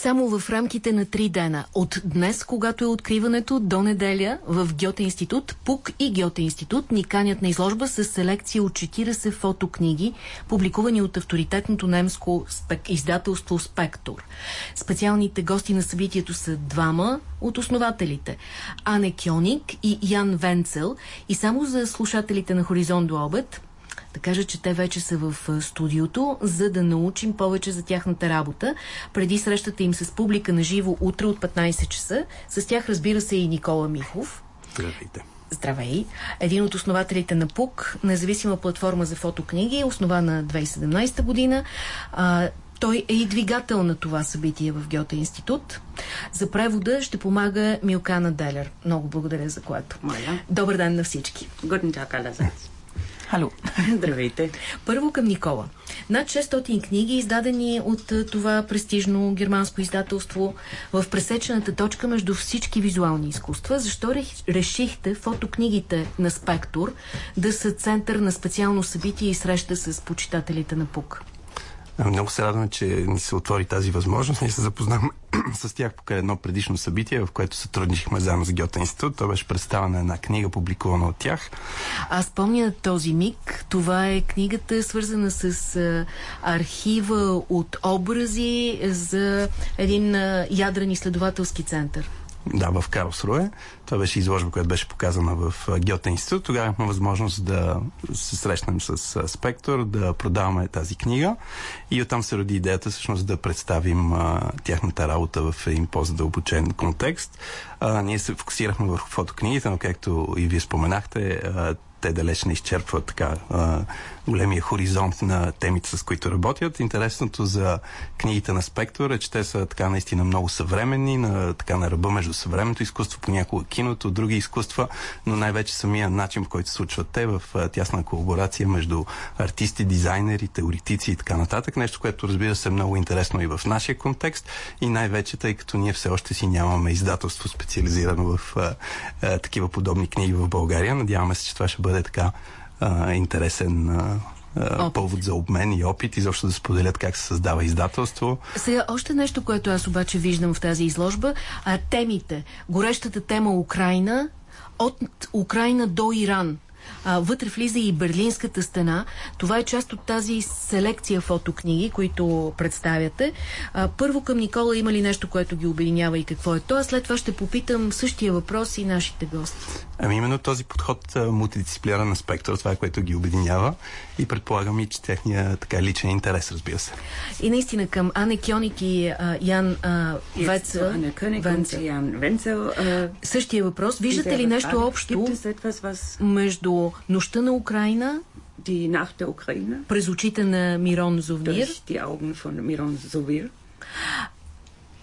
само в рамките на три дена. От днес, когато е откриването, до неделя в Гьоте институт, ПУК и Гьоте институт ни канят на изложба с селекция от 40 фотокниги, публикувани от авторитетното немско спек... издателство Спектор. Специалните гости на събитието са двама от основателите. Ане Кьоник и Ян Венцел. И само за слушателите на Хоризонт до обед – да кажа, че те вече са в студиото, за да научим повече за тяхната работа. Преди срещата им с публика на живо утре от 15 часа. С тях разбира се и Никола Михов. Здравейте. Здравей! Един от основателите на ПУК, независима платформа за фотокниги, основана 2017 година. А, той е и двигател на това събитие в Гьоте институт. За превода ще помага Милкана Делер. Много благодаря за което. Моя. Добър ден на всички. Guten Tag allerseits. Хало. Здравейте. Първо към Никола. Над 600 книги, издадени от това престижно германско издателство в пресечената точка между всички визуални изкуства. Защо решихте фотокнигите на Спектор да са център на специално събитие и среща с почитателите на ПУК? Много се радвам, че ни се отвори тази възможност. Ние се запознахме с тях покрай едно предишно събитие, в което сътрудничихме заедно с Гьота институт. Това беше представена една книга, публикувана от тях. Аз помня този миг. Това е книгата, свързана с архива от образи за един ядрен изследователски център. Да, в Карлсруе. Това беше изложба, която беше показана в Гьоте институт. Тогава имахме възможност да се срещнем с Спектор, да продаваме тази книга и оттам се роди идеята всъщност да представим а, тяхната работа в един по-задълбочен контекст. А, ние се фокусирахме върху фотокнигите, но както и вие споменахте, а, те далеч не изчерпват така а, големия хоризонт на темите, с които работят. Интересното за книгите на Спектор е, че те са така наистина много съвременни, на, така на ръба между съвременното изкуство, понякога киното, други изкуства, но най-вече самия начин, в който се случват те в а, тясна колаборация между артисти, дизайнери, теоретици и така нататък. Нещо, което разбира се е много интересно и в нашия контекст и най-вече, тъй като ние все още си нямаме издателство специализирано в а, а, такива подобни книги в България. Надяваме се, че това ще бъде така а, интересен а, повод за обмен и опит и защо да споделят как се създава издателство. Сега, още нещо, което аз обаче виждам в тази изложба, а темите. Горещата тема Украина, от Украина до Иран. А, вътре влиза и Берлинската стена. Това е част от тази селекция фотокниги, които представяте. А, първо към Никола има ли нещо, което ги обединява и какво е то? А след това ще попитам същия въпрос и нашите гости. Ами именно този подход мултидисциплинарен спектър, това е което ги обединява и предполагам и, че техния така личен интерес, разбира се. И наистина към Ане Кьоник и а, Ян а, Вецел. Венцел. Същия въпрос. Виждате ли нещо общо между нощта на Украина Die Nacht der Ukraine. През очите на Мирон Зовнир. Die Augen von Miron Zovir.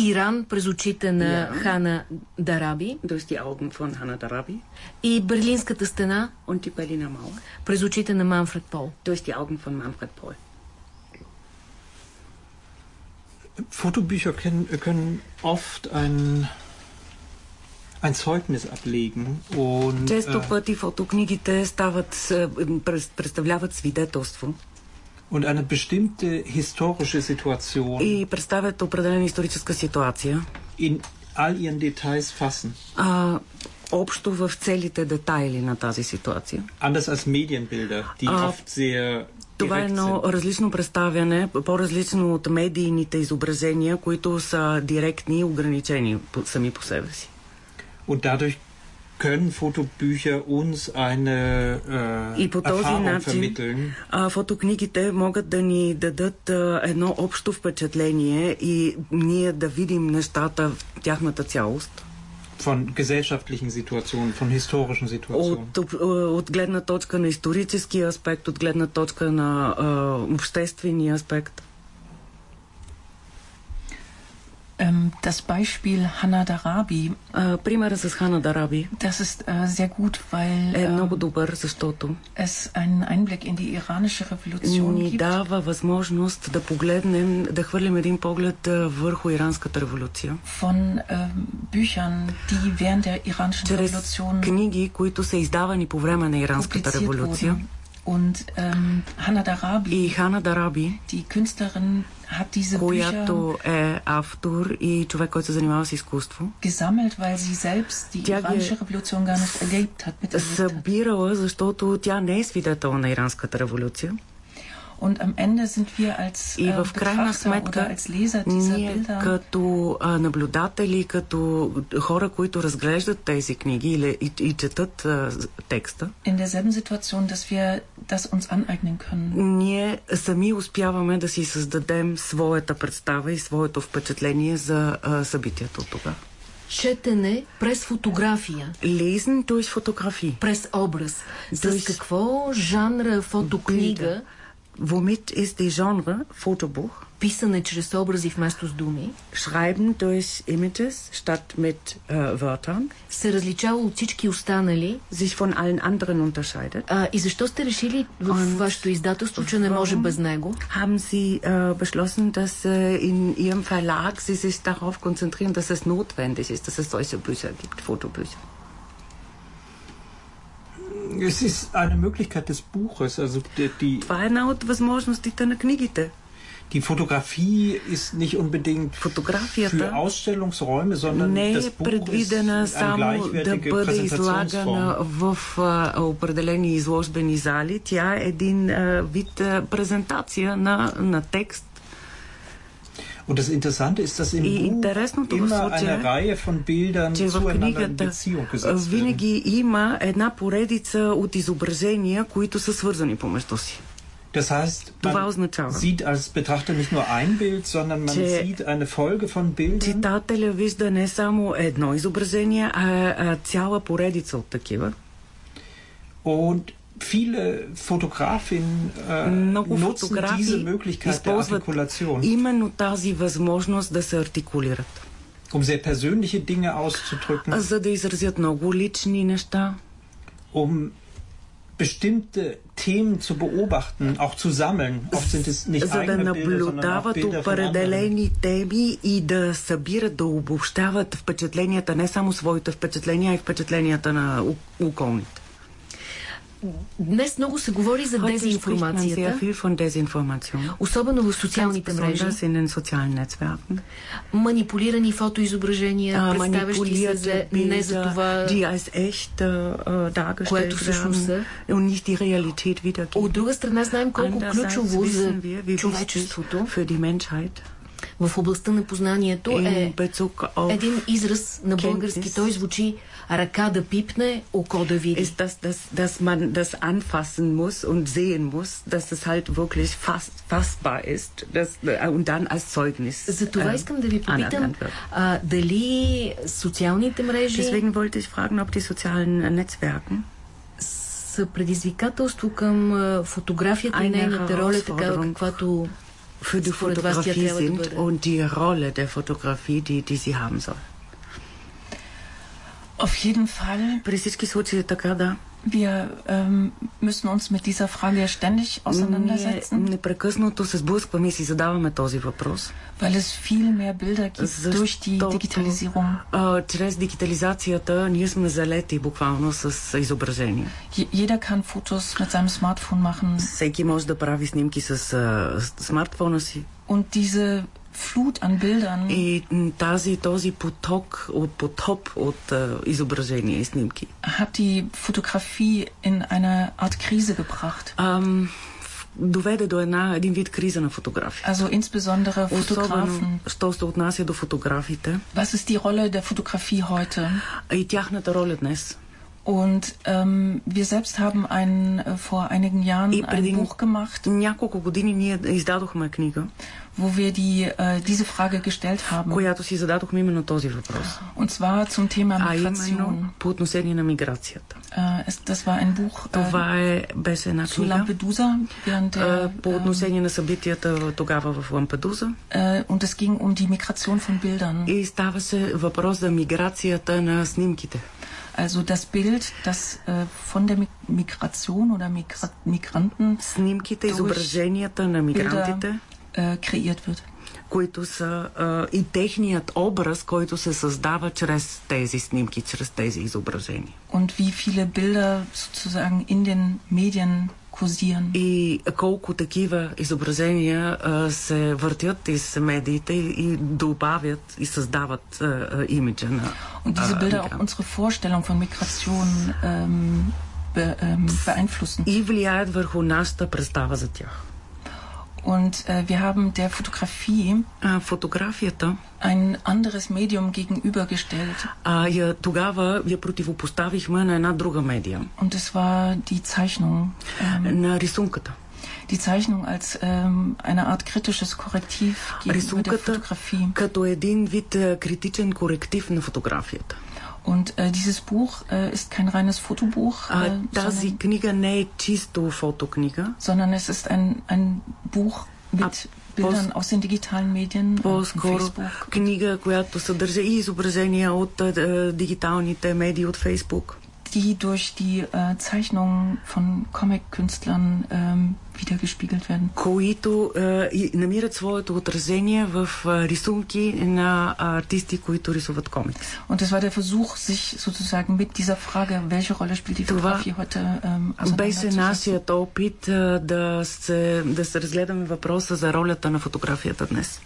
Иран през очите на ja. Хана Дараби. Durch die Augen von Hannah Darabi. И Берлинската стена. Und die Berliner Mauer. През очите на Манфред Пол. Durch die Augen von Manfred Paul. Fotobücher können, können oft ein ein Zeugnis ablegen. Und, Често пъти фотокнигите стават, представляват свидетелство. И представят определена историческа ситуация. In all ihren Details fassen. А, общо в целите детайли на тази ситуация. Anders als Medienbilder, die а, oft sehr това е едно различно представяне, по-различно от медийните изображения, които са директни и ограничени сами по себе си. Und dadurch können Fotobücher uns eine äh, И по този начин а, фотокнигите могат да ни дадат а, едно общо впечатление и ние да видим нещата в тяхната цялост. Von gesellschaftlichen Situationen, von historischen Situationen. От, от гледна точка на исторически аспект, от гледна точка на а, обществения аспект. Ähm, das Beispiel Hannah Darabi. Äh, примера с Хана Дараби. Das ist äh, sehr gut, weil е много добър, защото es einen Einblick in die iranische Revolution ни дава възможност да погледнем, да хвърлим един поглед върху иранската революция. Von äh, Büchern, die während der iranischen Чрез Revolution книги, които са издавани по време на иранската революция. Wurden Und ähm, Hannah Darabi, И Хана Дараби, die Künstlerin, hat diese Bücher която е автор и човек, който се занимава с изкуство, gesammelt, weil sie selbst die iranische Revolution gar nicht erlebt hat. Miterlebt hat. събирала, защото тя не е свидетел на иранската революция. Und am Ende sind wir als И äh, в крайна сметка, als Leser dieser ние Bilder като а, наблюдатели, като хора, които разглеждат тези книги и, и, и четат а, текста, in derselben Situation, dass wir das uns aneignen können. ние сами успяваме да си създадем своята представа и своето впечатление за а, събитието тогава. Четене през фотография, Lesen durch Fotografie. през образ. С Durch какво жанра фотокнига, Bilder. Womit ist die Genre Fotobuch? писане чрез образи вместо с думи, Schreiben durch Images statt mit äh, Wörtern, се различава от всички останали sich von allen anderen unterscheidet. А, и защо сте решили в Und вашето издателство, че не може warum без него? Haben Sie äh, beschlossen, dass äh, in Ihrem Verlag Sie sich darauf konzentrieren, dass es notwendig ist, dass es solche Bücher gibt, Fotobücher? Es ist eine Möglichkeit des Buches. Also die, е от възможностите на книгите. die Fotografie ist nicht unbedingt für Ausstellungsräume, sondern не das е Buch предвидена само да бъде излагана в а, определени изложбени зали. Тя е един а, вид а, презентация на, на текст. Und das Interessante ist, dass im И Buch интересното в immer случая eine Reihe von Bildern че в zueinander in книгата Beziehung а, gesetzt werden. винаги има една поредица от изображения, които са свързани помежду си. Das heißt, Това man означава, sieht als Betrachter nicht nur ein Bild, sondern man Че- sieht eine Folge von Bildern. читателя вижда не само едно изображение, а, а цяла поредица от такива. Und viele Fotografinnen äh, Много nutzen diese Möglichkeit der Artikulation, именно тази възможност да се артикулират. um sehr persönliche Dinge auszudrücken, за да изразят много лични неща, um bestimmte Themen zu beobachten, auch zu sammeln. Oft sind es nicht за да наблюдават Bilder определени теми и да събират, да обобщават впечатленията, не само своите впечатления, а и впечатленията на околните. Днес много се говори за дезинформацията, особено в социалните мрежи. Манипулирани фотоизображения, Äh, представящи се за, не за това, äh, Което всъщност wiedergeben. От друга страна знаем колко ключово за човечеството в областта на познанието е един израз на български. Той звучи ръка да пипне, око да види. ist, dass, dass, dass man das anfassen muss und sehen muss, dass es halt wirklich fassbar ist dass, äh, und dann als Zeugnis За това äh, искам да ви попитам а, дали социалните мрежи Deswegen wollte ich fragen, ob die sozialen Netzwerken са предизвикателство към фотографията и нейната роля, Herausforderung каквато für die според вас тя Fotografie трябва да sind бъде. und die Rolle der Fotografie, die, die sie haben soll. Auf jeden Fall, При всички случаи е така, да. Wir ähm, müssen uns mit dieser Frage ständig Ние auseinandersetzen, непрекъснато се сблъскваме и си задаваме този въпрос. weil es viel mehr Bilder gibt durch die Digitalisierung. а, чрез дигитализацията ние сме залети буквално с изображения. Je- Jeder kann Fotos mit seinem Smartphone machen Всеки може да прави снимки с а, с смартфона си. und diese Flut an Bildern И м, тази, този поток от потоп от а, изображения и снимки hat die Fotografie in eine Art Krise gebracht. ам, в- доведе до една, един вид криза на фотография. Also insbesondere Fotografen. Особено, що се отнася до фотографите Was ist die Rolle der Fotografie heute? а и тяхната роля днес. Und ähm, wir selbst haben ein, äh, vor einigen Jahren И ein преди Buch gemacht, няколко години ние издадохме книга, wo wir die, äh, diese Frage gestellt haben. която си зададохме именно този въпрос. Und zwar zum Thema А Migration. именно по отношение на миграцията. Äh, es, das war ein Buch äh, Това е, беше една zu книга Lampedusa während der, а, по отношение на събитията тогава в Лампедуза. äh, und es ging um die Migration von Bildern. И ставаше въпрос за миграцията на снимките. Also das Bild, das äh, von der Mi- Migration oder Migra Migranten Снимките, изображенията на мигрантите, äh, kreiert wird. които са а, и техният образ, който се създава чрез тези снимки, чрез тези изображения. Und wie viele Bilder sozusagen in den Medien kursieren. И колко такива изображения а, се въртят из медиите и добавят и създават а, имиджа на Und diese Bilder auch unsere Vorstellung von Migration ähm, be, ähm, beeinflussen. И влияят върху нашата представа за тях. Und äh, wir haben der Fotografie а, фотографията ein anderes Medium gegenübergestellt. А, я, тогава я противопоставихме на една друга медия. Und es war die Zeichnung. Ähm, на рисунката. Die Zeichnung als ähm, eine Art kritisches Korrektiv gegenüber der Fotografie. като един вид критичен коректив на фотографията. Und äh, dieses Buch äh, ist kein reines Fotobuch. Äh, тази книга не е чисто фотокнига. Sondern es ist ein, ein Buch mit Bildern aus den digitalen Medien. По-скоро книга, която съдържа и изображения от äh, дигиталните медии от Фейсбук Die durch die äh, Zeichnungen von Comic-Künstlern ähm, wiedergespiegelt werden. Които äh, намират своето отражение в äh, рисунки на артисти, които рисуват комикс. Und es war der Versuch, sich sozusagen mit dieser Frage, welche Rolle spielt die Fotografie heute ähm, Беше нашият опит äh, да, се, да се разгледаме въпроса за ролята на фотографията днес.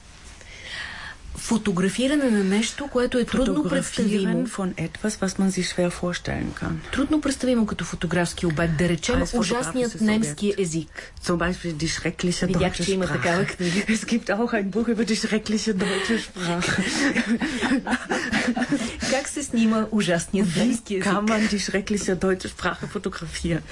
Фотографиране на нещо, което е трудно представимо. von etwas, was man sich schwer vorstellen kann. Трудно представимо като фотографски обект, да речем ужасният немски език. Zum Beispiel die schreckliche Видях, че има такава книга. Es gibt auch ein Buch über die schreckliche deutsche Sprache. как се снима ужасният немски език? Kann man die schreckliche deutsche Sprache fotografieren?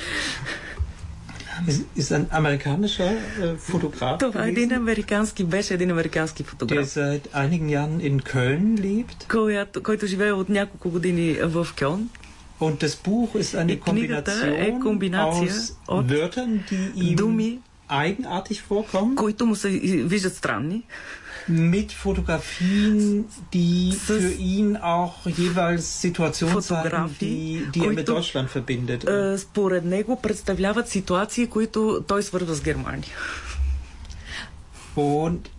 Ist, ist ein amerikanischer äh, Fotograf. Това един американски, беше един американски фотограф. Der seit einigen Jahren in Köln lebt. Който, който живее от няколко години в Кьон. Und das Buch ist eine Kombination е aus Wörtern, die ihm думи, eigenartig vorkommen. които му се виждат странни mit Fotografien, die für ihn auch jeweils Situationen zeigen, die, die er mit Deutschland verbindet. Според него представляват ситуации, които той свързва с Германия. Und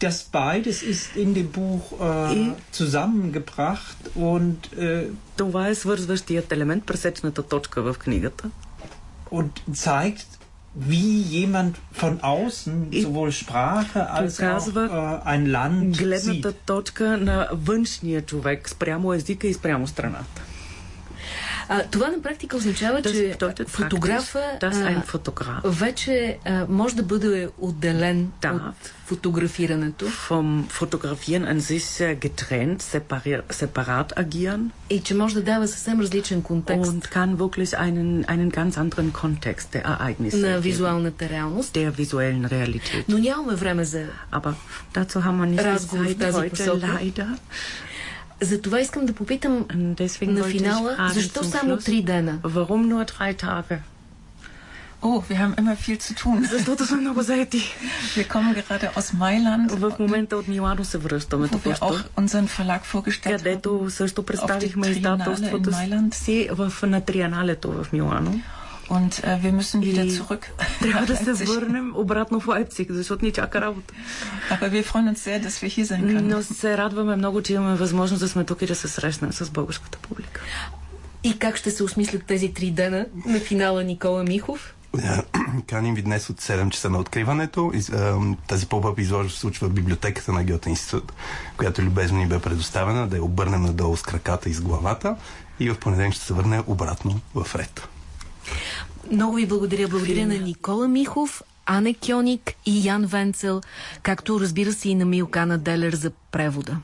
das beides ist in dem Buch äh, zusammengebracht und äh, това е свързващият елемент, пресечната точка в книгата. Und zeigt wie jemand von außen sowohl Sprache als auch äh, ein Land гледната sieht. точка на външния човек спрямо езика и спрямо страната. А, това на практика означава, че фотографа а, вече а, може да бъде отделен да. от фотографирането. Vom Fotografieren an sich getrennt, separat agieren. И че може да дава съвсем различен контекст. Und kann wirklich einen, einen ganz anderen Kontext der Ereignisse на визуалната реалност. Der visuellen Realität. Но нямаме време за Aber dazu haben wir nicht разговор в тази посока. Leider. Затова искам да попитам Deswegen на финала, защо само три дена? Warum nur drei Tage? Oh, wir haben immer viel zu tun. Защото сме много заети. Wir kommen gerade aus Mailand. В момента от Милано се връщаме wo wir auch unseren Verlag vorgestellt където също представихме издателството си в, на Трианалето в Милано. Und äh, wir müssen wieder zurück. Трябва да се върнем обратно в Лайпциг, защото ни чака работа. Aber wir freuen uns sehr, dass wir hier sein können. Но се радваме много, че имаме възможност да сме тук и да се срещнем с българската публика. И как ще се осмислят тези три дена на финала Никола Михов? Каним ви днес от 7 часа на откриването. Тази поп-ъп изложба се случва в библиотеката на Гьоте институт, която любезно ни бе предоставена да я обърнем надолу с краката и с главата и в понеделник ще се върне обратно в ред. Много ви благодаря. Благодаря на Никола Михов, Ане Кьоник и Ян Венцел, както разбира се и на Милкана Делер за превода.